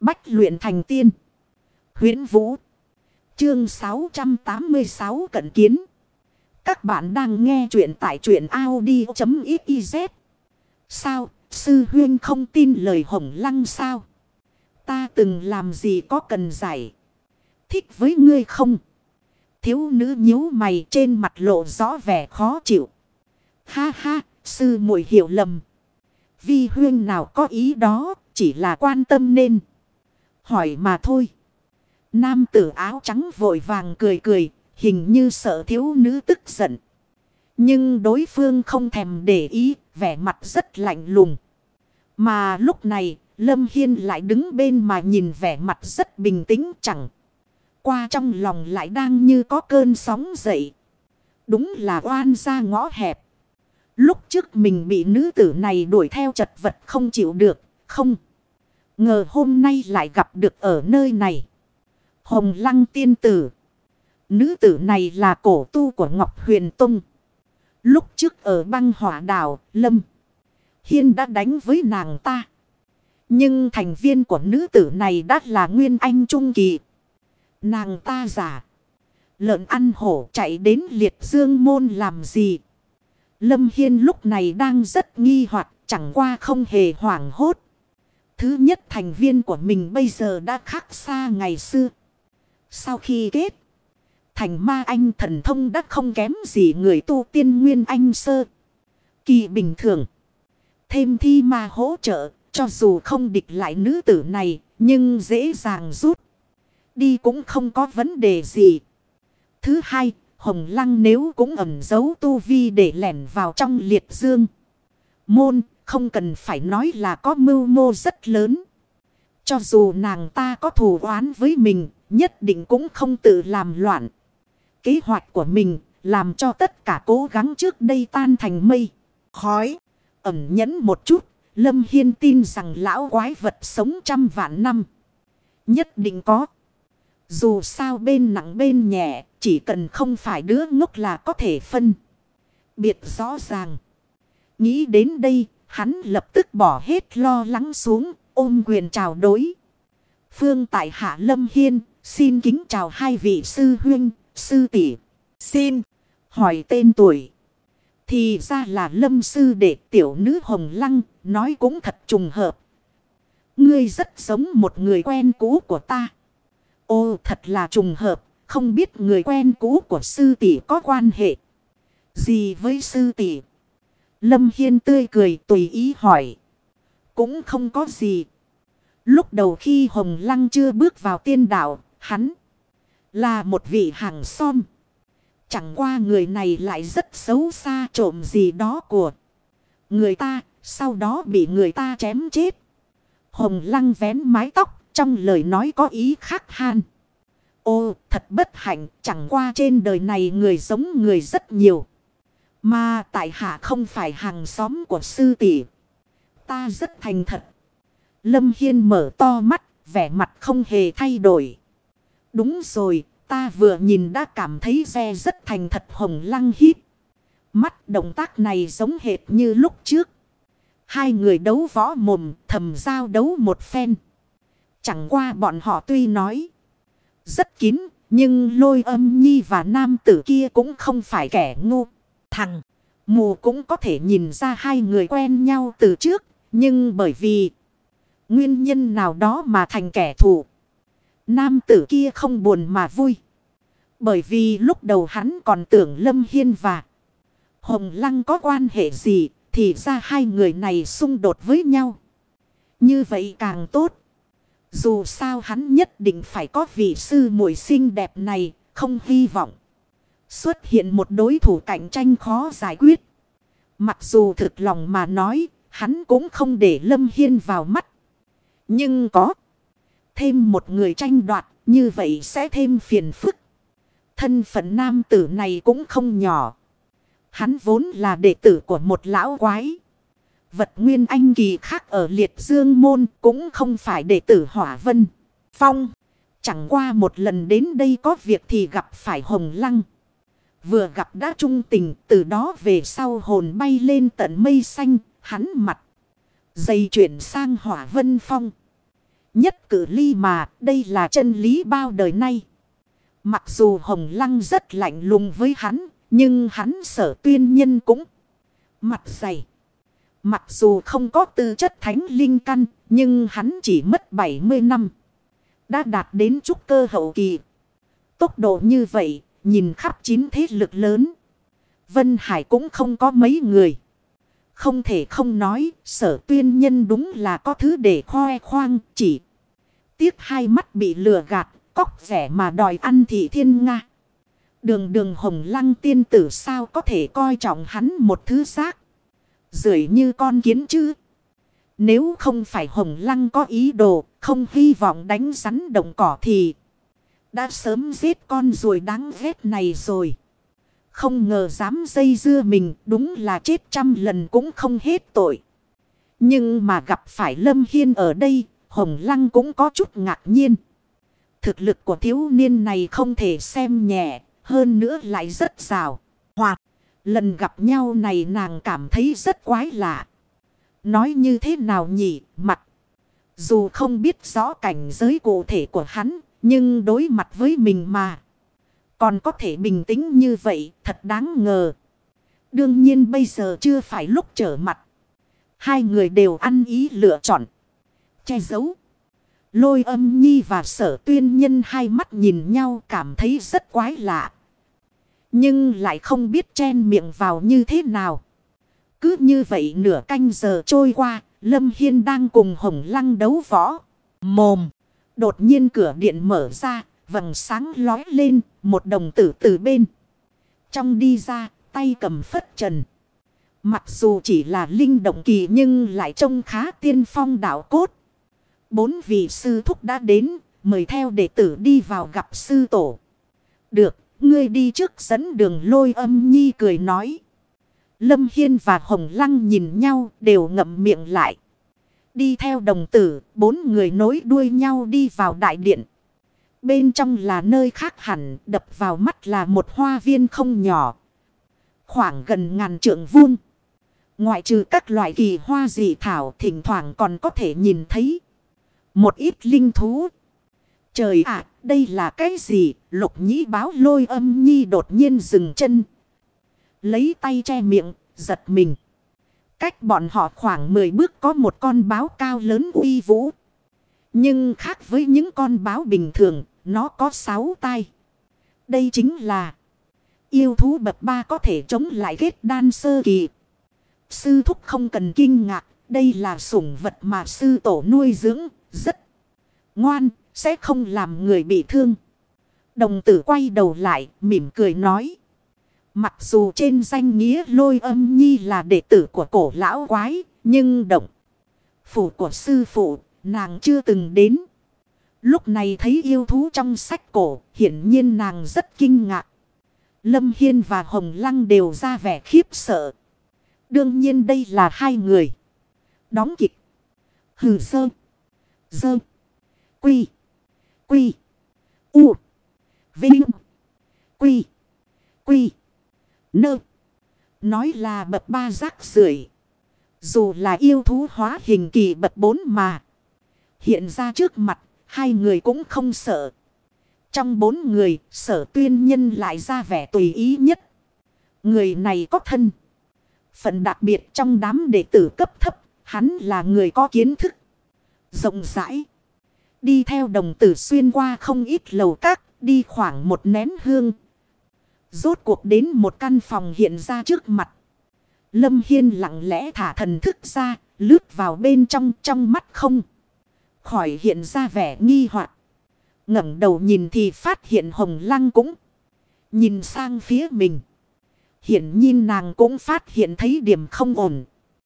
Bách luyện thành tiên. huyễn Vũ. Chương 686 cận kiến. Các bạn đang nghe truyện tại truyện Audi.xyz. Sao, sư huyên không tin lời hồng lăng sao? Ta từng làm gì có cần giải. Thích với ngươi không? Thiếu nữ nhíu mày trên mặt lộ rõ vẻ khó chịu. Ha ha, sư muội hiểu lầm. Vi huyên nào có ý đó, chỉ là quan tâm nên. Hỏi mà thôi. Nam tử áo trắng vội vàng cười cười, hình như sợ thiếu nữ tức giận. Nhưng đối phương không thèm để ý, vẻ mặt rất lạnh lùng. Mà lúc này, Lâm Hiên lại đứng bên mà nhìn vẻ mặt rất bình tĩnh chẳng. Qua trong lòng lại đang như có cơn sóng dậy. Đúng là oan ra ngõ hẹp. Lúc trước mình bị nữ tử này đuổi theo chật vật không chịu được, không. Ngờ hôm nay lại gặp được ở nơi này. Hồng lăng tiên tử. Nữ tử này là cổ tu của Ngọc Huyền Tông. Lúc trước ở băng hỏa đảo, Lâm. Hiên đã đánh với nàng ta. Nhưng thành viên của nữ tử này đã là Nguyên Anh Trung Kỳ. Nàng ta giả. Lợn ăn hổ chạy đến liệt dương môn làm gì. Lâm Hiên lúc này đang rất nghi hoặc chẳng qua không hề hoảng hốt. Thứ nhất thành viên của mình bây giờ đã khác xa ngày xưa. Sau khi kết. Thành ma anh thần thông đã không kém gì người tu tiên nguyên anh sơ. Kỳ bình thường. Thêm thi ma hỗ trợ. Cho dù không địch lại nữ tử này. Nhưng dễ dàng rút. Đi cũng không có vấn đề gì. Thứ hai. Hồng lăng nếu cũng ẩn giấu tu vi để lẻn vào trong liệt dương. Môn không cần phải nói là có mưu mô rất lớn. Cho dù nàng ta có thù oán với mình, nhất định cũng không tự làm loạn. Kế hoạch của mình làm cho tất cả cố gắng trước đây tan thành mây, khói. Ẩm nhẫn một chút, Lâm Hiên tin rằng lão quái vật sống trăm vạn năm. Nhất định có. Dù sao bên nặng bên nhẹ, chỉ cần không phải đứa ngốc là có thể phân. Biệt rõ ràng. Nghĩ đến đây, hắn lập tức bỏ hết lo lắng xuống, ôm quyền chào đối. Phương tại Hạ Lâm Hiên, xin kính chào hai vị sư huynh, sư tỷ Xin, hỏi tên tuổi. Thì ra là lâm sư đệ tiểu nữ hồng lăng, nói cũng thật trùng hợp. Ngươi rất giống một người quen cũ của ta. Ô thật là trùng hợp, không biết người quen cũ của sư tỷ có quan hệ gì với sư tỷ. Lâm Hiên tươi cười tùy ý hỏi. Cũng không có gì. Lúc đầu khi Hồng Lăng chưa bước vào tiên đạo, hắn là một vị hàng xóm. Chẳng qua người này lại rất xấu xa trộm gì đó của người ta, sau đó bị người ta chém chết. Hồng Lăng vén mái tóc, trong lời nói có ý khác han. Ô, thật bất hạnh, chẳng qua trên đời này người giống người rất nhiều. Mà tại hạ không phải hàng xóm của sư tỷ. Ta rất thành thật. Lâm Hiên mở to mắt, vẻ mặt không hề thay đổi. Đúng rồi, ta vừa nhìn đã cảm thấy ve rất thành thật hồng lăng hít. Mắt động tác này giống hệt như lúc trước. Hai người đấu võ mồm thầm giao đấu một phen. Chẳng qua bọn họ tuy nói rất kín, nhưng lôi âm nhi và nam tử kia cũng không phải kẻ ngu. Thằng mù cũng có thể nhìn ra hai người quen nhau từ trước, nhưng bởi vì nguyên nhân nào đó mà thành kẻ thù. Nam tử kia không buồn mà vui. Bởi vì lúc đầu hắn còn tưởng Lâm Hiên và Hồng Lăng có quan hệ gì, thì ra hai người này xung đột với nhau. Như vậy càng tốt. Dù sao hắn nhất định phải có vị sư muội xinh đẹp này, không hy vọng. Xuất hiện một đối thủ cạnh tranh khó giải quyết. Mặc dù thực lòng mà nói, hắn cũng không để Lâm Hiên vào mắt. Nhưng có thêm một người tranh đoạt, như vậy sẽ thêm phiền phức. Thân phận nam tử này cũng không nhỏ. Hắn vốn là đệ tử của một lão quái. Vật nguyên anh kỳ khác ở liệt dương môn cũng không phải đệ tử hỏa vân. Phong. Chẳng qua một lần đến đây có việc thì gặp phải hồng lăng. Vừa gặp đã trung tình, từ đó về sau hồn bay lên tận mây xanh. Hắn mặt. Dây chuyển sang hỏa vân phong. Nhất cử ly mà, đây là chân lý bao đời nay. Mặc dù Hồng Lăng rất lạnh lùng với hắn. Nhưng hắn sở tuyên nhân cũng mặt dày. Mặc dù không có tư chất thánh linh căn. Nhưng hắn chỉ mất 70 năm. Đã đạt đến trúc cơ hậu kỳ. Tốc độ như vậy. Nhìn khắp chín thế lực lớn. Vân Hải cũng không có mấy người. Không thể không nói, sở tuyên nhân đúng là có thứ để khoe khoang, chỉ tiếc hai mắt bị lừa gạt, cóc rẻ mà đòi ăn thị thiên nga. Đường đường hồng lăng tiên tử sao có thể coi trọng hắn một thứ xác. Rưỡi như con kiến chứ. Nếu không phải hồng lăng có ý đồ, không hy vọng đánh rắn đồng cỏ thì đã sớm giết con ruồi đáng ghét này rồi. Không ngờ dám dây dưa mình đúng là chết trăm lần cũng không hết tội. Nhưng mà gặp phải Lâm Hiên ở đây, Hồng Lăng cũng có chút ngạc nhiên. Thực lực của thiếu niên này không thể xem nhẹ, hơn nữa lại rất rào. Hoặc, lần gặp nhau này nàng cảm thấy rất quái lạ. Nói như thế nào nhỉ, mặt. Dù không biết rõ cảnh giới cụ thể của hắn, nhưng đối mặt với mình mà. Còn có thể bình tĩnh như vậy thật đáng ngờ. Đương nhiên bây giờ chưa phải lúc trở mặt. Hai người đều ăn ý lựa chọn. Che giấu. Lôi âm nhi và sở tuyên nhân hai mắt nhìn nhau cảm thấy rất quái lạ. Nhưng lại không biết chen miệng vào như thế nào. Cứ như vậy nửa canh giờ trôi qua, Lâm Hiên đang cùng Hồng Lăng đấu võ. Mồm. Đột nhiên cửa điện mở ra, vầng sáng lói lên, một đồng tử từ bên. Trong đi ra, tay cầm phất trần. Mặc dù chỉ là linh động kỳ nhưng lại trông khá tiên phong đạo cốt. Bốn vị sư thúc đã đến, mời theo đệ tử đi vào gặp sư tổ. Được, ngươi đi trước dẫn đường lôi âm nhi cười nói. Lâm Hiên và Hồng Lăng nhìn nhau đều ngậm miệng lại. Đi theo đồng tử, bốn người nối đuôi nhau đi vào đại điện. Bên trong là nơi khác hẳn, đập vào mắt là một hoa viên không nhỏ. Khoảng gần ngàn trượng vuông. Ngoại trừ các loại kỳ hoa dị thảo thỉnh thoảng còn có thể nhìn thấy. Một ít linh thú. Trời ạ, đây là cái gì? Lục nhĩ báo lôi âm nhi đột nhiên dừng chân. Lấy tay che miệng, giật mình. Cách bọn họ khoảng 10 bước có một con báo cao lớn uy vũ. Nhưng khác với những con báo bình thường, nó có 6 tay. Đây chính là yêu thú bậc ba có thể chống lại kết đan sơ kỳ. Sư thúc không cần kinh ngạc, đây là sủng vật mà sư tổ nuôi dưỡng, rất ngoan, sẽ không làm người bị thương. Đồng tử quay đầu lại, mỉm cười nói. Mặc dù trên danh nghĩa lôi âm nhi là đệ tử của cổ lão quái, nhưng động. Phủ của sư phụ, nàng chưa từng đến. Lúc này thấy yêu thú trong sách cổ, hiển nhiên nàng rất kinh ngạc. Lâm Hiên và Hồng Lăng đều ra vẻ khiếp sợ. Đương nhiên đây là hai người. Đóng kịch. Hừ sơ. Sơ. Quy. Quy. U. Vinh. Quy. Quy. Nơ. Nói là bậc ba rác rưởi Dù là yêu thú hóa hình kỳ bậc bốn mà. Hiện ra trước mặt Hai người cũng không sợ. Trong bốn người, sở tuyên nhân lại ra vẻ tùy ý nhất. Người này có thân. Phận đặc biệt trong đám đệ tử cấp thấp, hắn là người có kiến thức. Rộng rãi. Đi theo đồng tử xuyên qua không ít lầu các, đi khoảng một nén hương. Rốt cuộc đến một căn phòng hiện ra trước mặt. Lâm Hiên lặng lẽ thả thần thức ra, lướt vào bên trong trong mắt không khỏi hiện ra vẻ nghi hoặc ngẩng đầu nhìn thì phát hiện hồng lăng cũng nhìn sang phía mình. Hiện nhiên nàng cũng phát hiện thấy điểm không ổn.